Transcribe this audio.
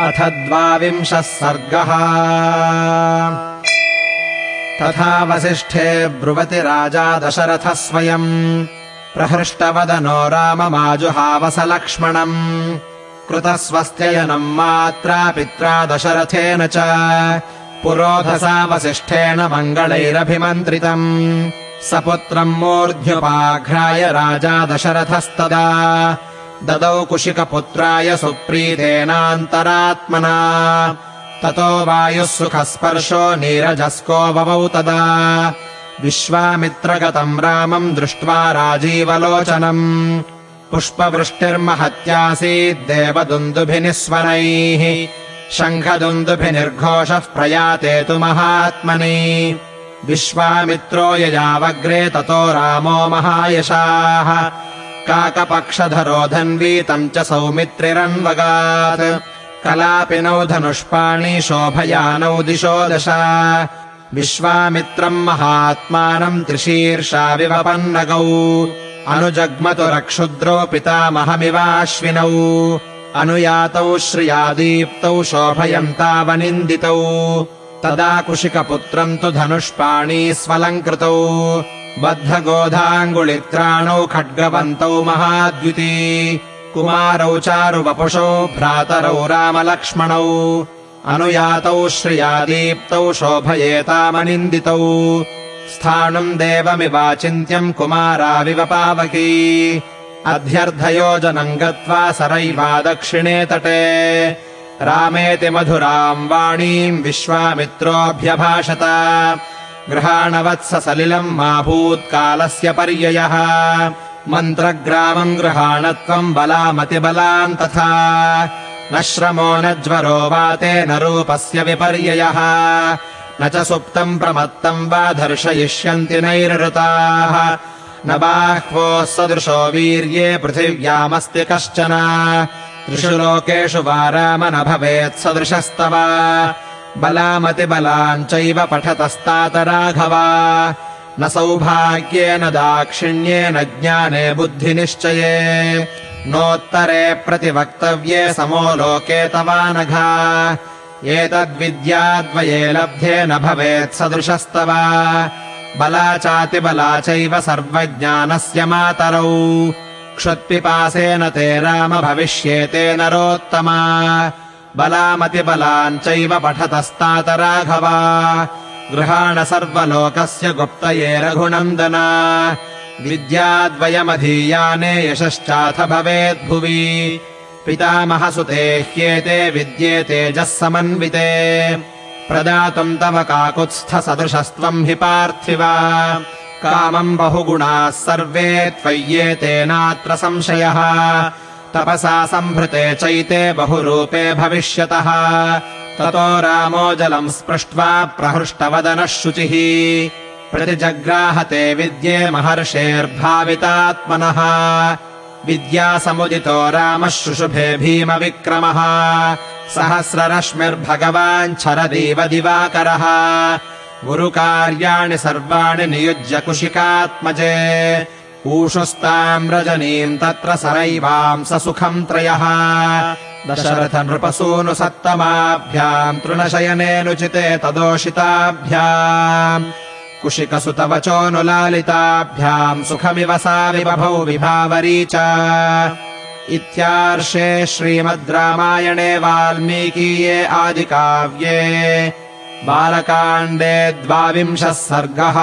अथ द्वाविंशः सर्गः। तथा वसिष्ठे ब्रुवति राजा दशरथः स्वयम्। प्रहृष्टवदनो राममाजुहावसलक्ष्मणम्। कृतस्वस्त्ययनम् मात्रा पित्रा दशरथेन च। पुरोधसा वसिष्ठेन मङ्गलैरभिमन्त्रितम्। स पुत्रम् मूर्ध्युपाघ्राय राजा दशरथस्तदा ददौ कुशिकपुत्राय सुप्रीतेनान्तरात्मना। ततो वायुः सुखस्पर्शो नीरजस्को ववौ तदा। विश्वामित्रगतम् रामम् दृष्ट्वा राजीवलोचनम्। पुष्पवृष्टिर्महत्यासीद्देवदुन्दुभिनिस्वरैः शङ्खदुन्दुभिनिर्घोषः प्रयाते तु महात्मनि। विश्वामित्रो ययावग्रे ततो रामो महायशाः काकपक्षधरो धन्वीतम् च सौमित्रिरन्वगात्। कलापिनौ धनुष्पाणि शोभयानौ दिशो दश। विश्वामित्रम् महात्मानम् त्रिशीर्षा विवपन्नगौ अनुजग्मतु रक्षुद्रौ पितामहमिवाश्विनौ। अनुयातौ श्रियादीप्तौ शोभयन्तावनिन्दितौ तदा कुशिकपुत्रम् तु धनुष्पाणी स्वलङ्कृतौ बद्धगोधाङ्गुलित्राणौ खड्गवन्तौ महाद्युति। कुमारौ चारुवपुषौ भ्रातरौ रामलक्ष्मणौ। अनुयातौ श्रियादीप्तौ शोभयेतामनिन्दितौ। स्थाणुम् देवमिवाचिन्त्यम् कुमाराविव पावकी। अध्यर्धयोजनम् गत्वा सरैवा दक्षिणे तटे। रामेति मधुराम् वाणीम् विश्वामित्रोऽभ्यभाषत गृहाणवत्स सलिलम् मा भूत्कालस्य पर्ययः। मन्त्रग्रामम् गृहाणत्वम् बलामतिबलान् तथा। न श्रमो न ज्वरो वा तेन रूपस्य विपर्ययः। न च सुप्तम् प्रमत्तम् वा दर्शयिष्यन्ति नैरृताः। न बाह्वोः सदृशो वीर्ये पृथिव्यामस्ति कश्चन। त्रिषु लोकेषु वा राम न भवेत् बलामतिबलाम् चैव पठतस्तात राघवा न सौभाग्येन दाक्षिण्येन ज्ञाने बुद्धिनिश्चये। नोत्तरे प्रतिवक्तव्ये समो लोके तवानघा। एतद्विद्याद्वये लब्धे न भवेत् सदृशस्तव। बला चातिबला चैव सर्वज्ञानस्य मातरौ। क्षुत्पिपासेन ते राम भविष्येते नरोत्तमा बलामतिबलाम् चैव पठतस्तात राघवा गृहाण सर्वलोकस्य गुप्तये रघुनन्दना। विद्याद्वयमधीयाने यशश्चाथ भवेद्भुवि। पितामहसुते ह्येते विद्ये तेजः समन्विते। प्रदातुम् तव काकुत्स्थसदृशस्त्वम् हि पार्थिव। कामम् बहुगुणाः सर्वे त्वय्येतेनात्र संशयः तपसा सम्भृते चैते बहुरूपे भविष्यतः। ततो रामो जलम् स्पृष्ट्वा प्रहृष्टवदनः शुचिः। प्रतिजग्राहते विद्ये महर्षेर्भावितात्मनः। विद्यासमुदितो रामः शुशुभे भीमविक्रमः। सहस्ररश्मिर्भगवान् छरदीव दिवाकरः। गुरुकार्याणि सर्वाणि नियुज्य कुशिकात्मजे ऊषुस्ताम् रजनीम् तत्र सरैवांस सुखम् त्रयः। दशरथ नृपसूनु सत्तमाभ्याम् तृणशयनेऽनुचिते तदोषिताभ्याम्। कुशिकसुतवचोऽनुलालिताभ्याम् सुखमिव सा विबभौ विभावरी च। इत्यार्षे श्रीमद् रामायणे वाल्मीकीये आदिकाव्ये। बालकाण्डे द्वाविंशः सर्गः